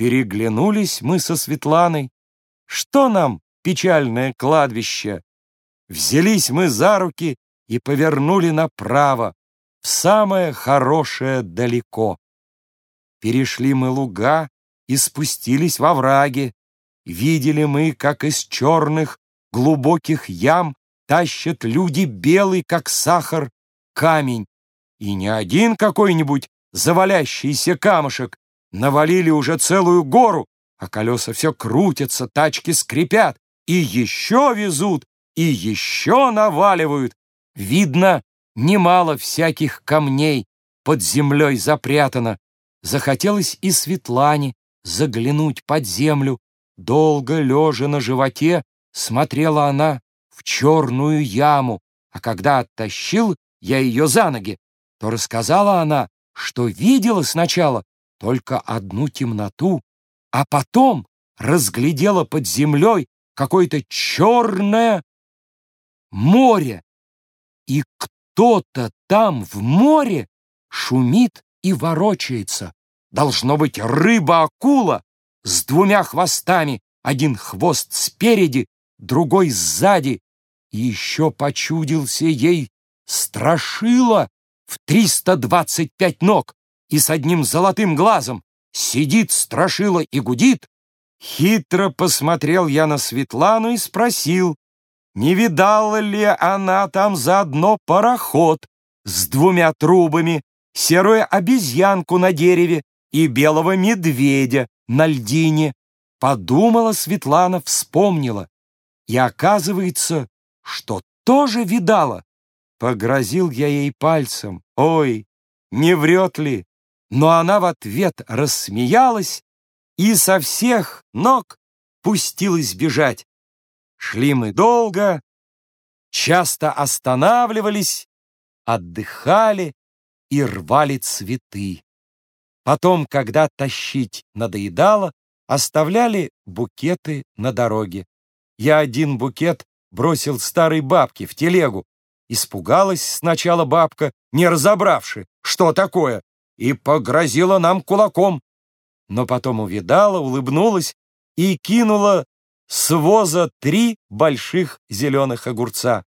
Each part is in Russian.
Переглянулись мы со Светланой. Что нам печальное кладбище? Взялись мы за руки и повернули направо, в самое хорошее далеко. Перешли мы луга и спустились во враги. Видели мы, как из черных глубоких ям тащат люди белый, как сахар, камень. И не один какой-нибудь завалящийся камушек. Навалили уже целую гору, а колеса все крутятся, тачки скрипят, и еще везут, и еще наваливают. Видно, немало всяких камней под землей запрятано. Захотелось и Светлане заглянуть под землю. Долго лежа на животе, смотрела она в черную яму, а когда оттащил я ее за ноги, то рассказала она, что видела сначала только одну темноту, а потом разглядела под землей какое-то черное море. И кто-то там в море шумит и ворочается. Должно быть рыба-акула с двумя хвостами, один хвост спереди, другой сзади. И еще почудился ей страшила в 325 ног и с одним золотым глазом. Сидит страшила и гудит. Хитро посмотрел я на Светлану и спросил, не видала ли она там заодно пароход с двумя трубами, серую обезьянку на дереве и белого медведя на льдине. Подумала Светлана, вспомнила. И оказывается, что тоже видала. Погрозил я ей пальцем. Ой, не врет ли? Но она в ответ рассмеялась и со всех ног пустилась бежать. Шли мы долго, часто останавливались, отдыхали и рвали цветы. Потом, когда тащить надоедало, оставляли букеты на дороге. Я один букет бросил старой бабке в телегу. Испугалась сначала бабка, не разобравши, что такое, и погрозила нам кулаком. Но потом увидала, улыбнулась и кинула с воза три больших зеленых огурца.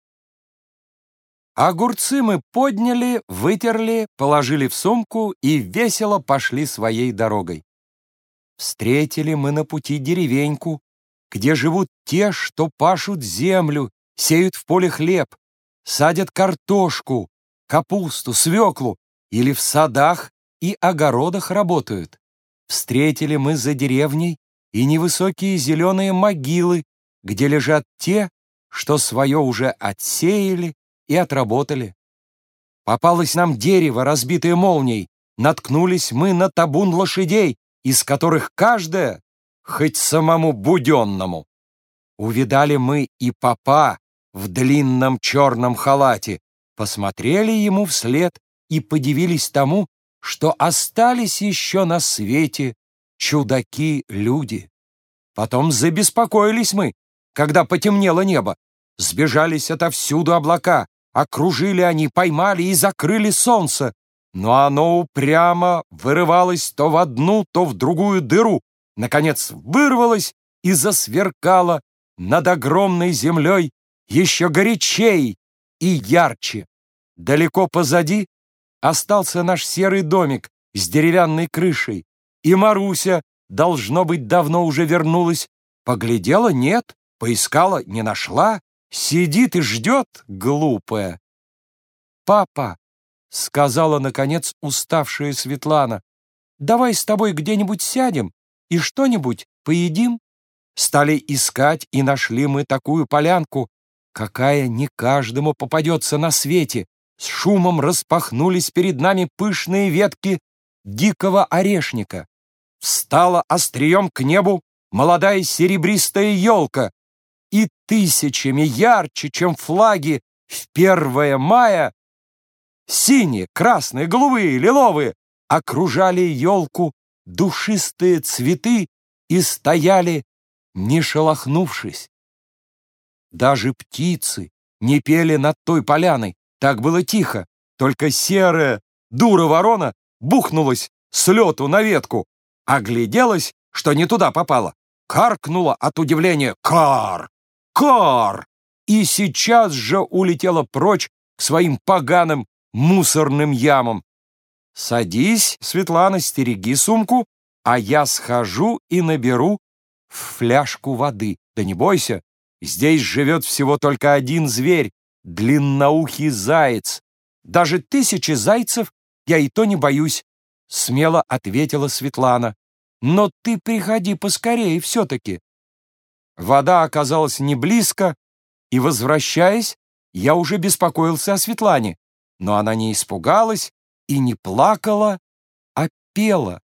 Огурцы мы подняли, вытерли, положили в сумку и весело пошли своей дорогой. Встретили мы на пути деревеньку, где живут те, что пашут землю, сеют в поле хлеб, садят картошку, капусту, свеклу или в садах и огородах работают. Встретили мы за деревней и невысокие зеленые могилы, где лежат те, что свое уже отсеяли и отработали. Попалось нам дерево, разбитое молнией, наткнулись мы на табун лошадей, из которых каждая хоть самому буденному. Увидали мы и папа в длинном черном халате, посмотрели ему вслед и подивились тому, что остались еще на свете чудаки-люди. Потом забеспокоились мы, когда потемнело небо. Сбежались отовсюду облака, окружили они, поймали и закрыли солнце. Но оно упрямо вырывалось то в одну, то в другую дыру, наконец вырвалось и засверкало над огромной землей еще горячей и ярче. Далеко позади остался наш серый домик с деревянной крышей, и Маруся, должно быть, давно уже вернулась. Поглядела — нет, поискала — не нашла, сидит и ждет, глупая. «Папа», — сказала, наконец, уставшая Светлана, «давай с тобой где-нибудь сядем и что-нибудь поедим». Стали искать, и нашли мы такую полянку, какая не каждому попадется на свете. С шумом распахнулись перед нами пышные ветки дикого орешника. Встала острием к небу молодая серебристая елка, и тысячами ярче, чем флаги в 1 мая, синие, красные, голубые, лиловые, окружали елку душистые цветы и стояли, не шелохнувшись. Даже птицы не пели над той поляной, так было тихо, только серая дура ворона бухнулась с лету на ветку, огляделась что не туда попала, каркнула от удивления «Кар! Кар!» и сейчас же улетела прочь к своим поганым мусорным ямам. «Садись, Светлана, стереги сумку, а я схожу и наберу фляжку воды. Да не бойся, здесь живет всего только один зверь — длинноухий заяц. Даже тысячи зайцев я и то не боюсь», — смело ответила Светлана. «Но ты приходи поскорее все-таки». Вода оказалась не близко, и, возвращаясь, я уже беспокоился о Светлане, но она не испугалась и не плакала, а пела.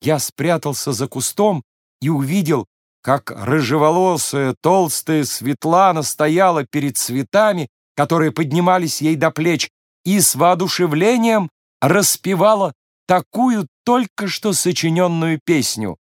Я спрятался за кустом и увидел, как рыжеволосая, толстая Светлана стояла перед цветами, которые поднимались ей до плеч, и с воодушевлением распевала такую только что сочиненную песню.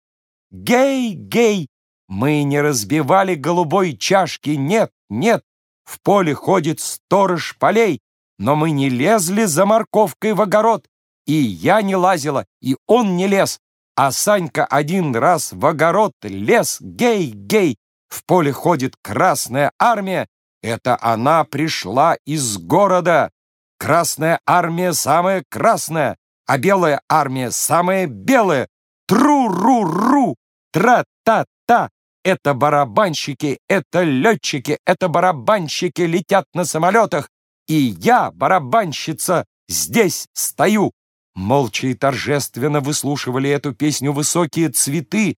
«Гей, гей, мы не разбивали голубой чашки, нет, нет, в поле ходит сторож полей, но мы не лезли за морковкой в огород, и я не лазила, и он не лез, а Санька один раз в огород лез, гей, гей, в поле ходит красная армия, это она пришла из города. Красная армия самая красная, а белая армия самая белая. Тру-ру-ру, тра-та-та, это барабанщики, это летчики, это барабанщики летят на самолетах, и я, барабанщица, здесь стою. Молча и торжественно выслушивали эту песню высокие цветы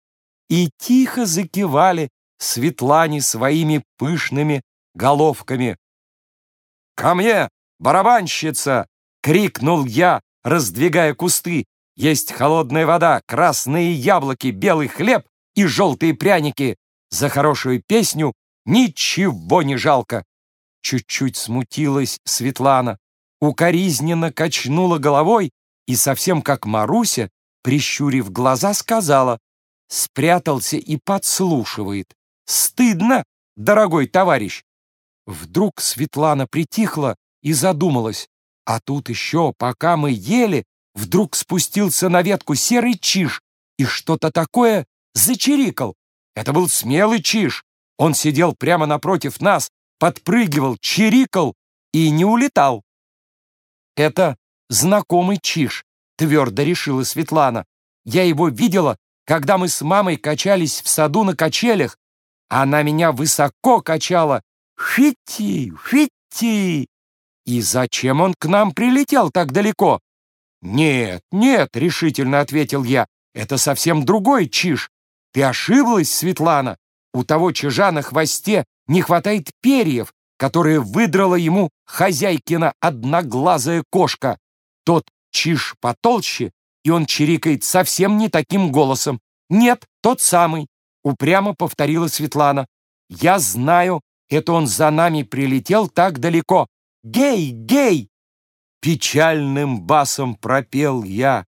и тихо закивали Светлане своими пышными головками. «Ко мне, барабанщица!» — крикнул я, раздвигая кусты. «Есть холодная вода, красные яблоки, белый хлеб и желтые пряники. За хорошую песню ничего не жалко. Чуть-чуть смутилась Светлана, укоризненно качнула головой и совсем как Маруся, прищурив глаза, сказала, спрятался и подслушивает. Стыдно, дорогой товарищ. Вдруг Светлана притихла и задумалась, а тут еще, пока мы ели, вдруг спустился на ветку серый чиж и что-то такое зачирикал. Это был смелый чиж. Он сидел прямо напротив нас, подпрыгивал, чирикал и не улетал. Это знакомый чиж, твердо решила Светлана. Я его видела, когда мы с мамой качались в саду на качелях. Она меня высоко качала. Фити, фити. И зачем он к нам прилетел так далеко? Нет, нет, решительно ответил я. Это совсем другой чиж. Ты ошиблась, Светлана. У того чижа на хвосте не хватает перьев, которые выдрала ему хозяйкина одноглазая кошка. Тот чиж потолще, и он чирикает совсем не таким голосом. Нет, тот самый, упрямо повторила Светлана. Я знаю, это он за нами прилетел так далеко. Гей, гей! Печальным басом пропел я.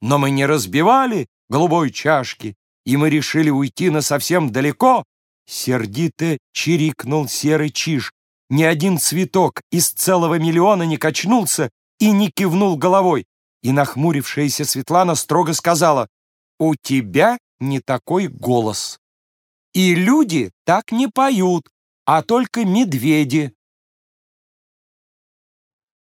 Но мы не разбивали голубой чашки, и мы решили уйти на совсем далеко, сердито чирикнул серый чиж. Ни один цветок из целого миллиона не качнулся и не кивнул головой. И нахмурившаяся Светлана строго сказала, «У тебя не такой голос. И люди так не поют, а только медведи».